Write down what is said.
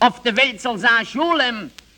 auf der Welt soll sein Schulem,